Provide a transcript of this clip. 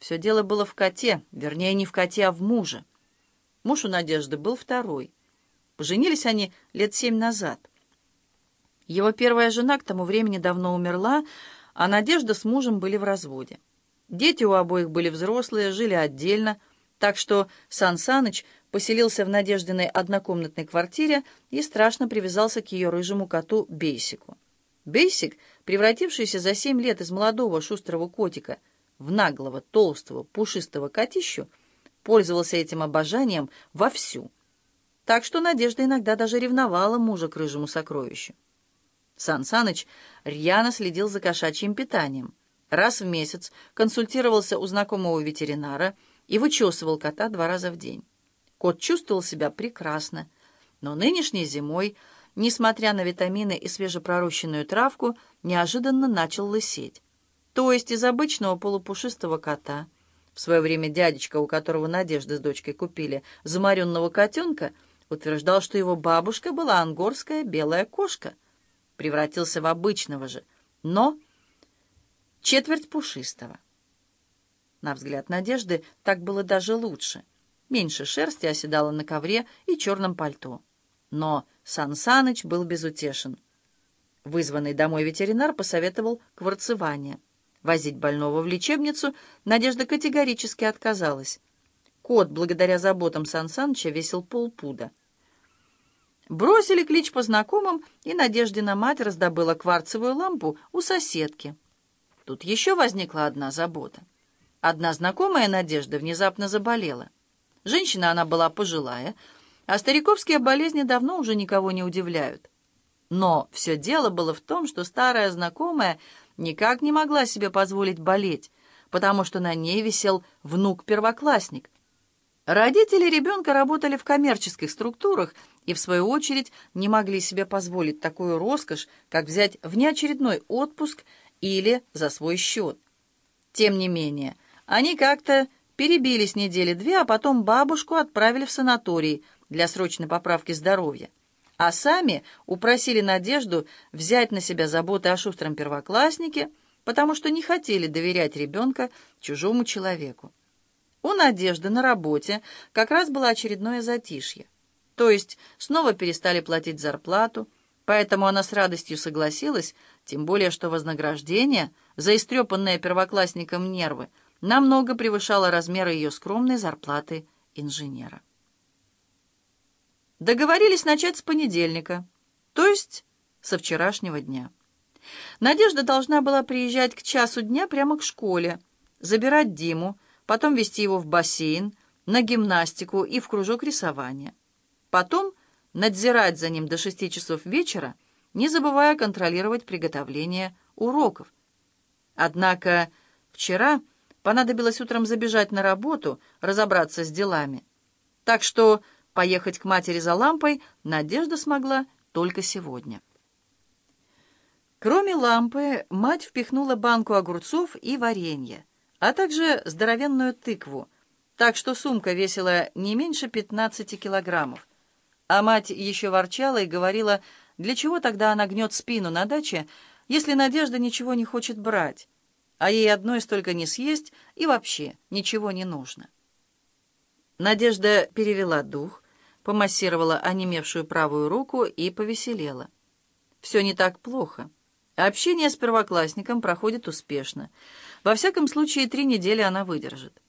Все дело было в коте, вернее, не в коте, а в муже. Муж у Надежды был второй. Поженились они лет семь назад. Его первая жена к тому времени давно умерла, а Надежда с мужем были в разводе. Дети у обоих были взрослые, жили отдельно, так что Сан Саныч поселился в Надеждиной однокомнатной квартире и страшно привязался к ее рыжему коту Бейсику. Бейсик, превратившийся за семь лет из молодого шустрого котика — в наглого, толстого, пушистого котищу, пользовался этим обожанием вовсю. Так что Надежда иногда даже ревновала мужа к рыжему сокровищу. Сан Саныч рьяно следил за кошачьим питанием. Раз в месяц консультировался у знакомого ветеринара и вычесывал кота два раза в день. Кот чувствовал себя прекрасно, но нынешней зимой, несмотря на витамины и свежепророщенную травку, неожиданно начал лысеть то есть из обычного полупушистого кота. В свое время дядечка, у которого Надежда с дочкой купили замаренного котенка, утверждал, что его бабушка была ангорская белая кошка. Превратился в обычного же, но четверть пушистого. На взгляд Надежды так было даже лучше. Меньше шерсти оседало на ковре и черном пальто. Но Сан Саныч был безутешен. Вызванный домой ветеринар посоветовал кварцевание — Возить больного в лечебницу Надежда категорически отказалась. Кот, благодаря заботам Сан Саныча, весил полпуда. Бросили клич по знакомым, и Надеждина мать раздобыла кварцевую лампу у соседки. Тут еще возникла одна забота. Одна знакомая Надежда внезапно заболела. Женщина она была пожилая, а стариковские болезни давно уже никого не удивляют. Но все дело было в том, что старая знакомая никак не могла себе позволить болеть, потому что на ней висел внук-первоклассник. Родители ребенка работали в коммерческих структурах и, в свою очередь, не могли себе позволить такую роскошь, как взять внеочередной отпуск или за свой счет. Тем не менее, они как-то перебились недели две, а потом бабушку отправили в санаторий для срочной поправки здоровья а сами упросили Надежду взять на себя заботы о шустром первокласснике, потому что не хотели доверять ребенка чужому человеку. У Надежды на работе как раз было очередное затишье. То есть снова перестали платить зарплату, поэтому она с радостью согласилась, тем более что вознаграждение за истрепанные первоклассником нервы намного превышало размеры ее скромной зарплаты инженера. Договорились начать с понедельника, то есть со вчерашнего дня. Надежда должна была приезжать к часу дня прямо к школе, забирать Диму, потом вести его в бассейн, на гимнастику и в кружок рисования. Потом надзирать за ним до шести часов вечера, не забывая контролировать приготовление уроков. Однако вчера понадобилось утром забежать на работу, разобраться с делами. Так что Поехать к матери за лампой Надежда смогла только сегодня. Кроме лампы, мать впихнула банку огурцов и варенье, а также здоровенную тыкву, так что сумка весила не меньше 15 килограммов. А мать еще ворчала и говорила, для чего тогда она гнет спину на даче, если Надежда ничего не хочет брать, а ей одной столько не съесть и вообще ничего не нужно. Надежда перевела дух, помассировала онемевшую правую руку и повеселела. Все не так плохо. Общение с первоклассником проходит успешно. Во всяком случае, три недели она выдержит.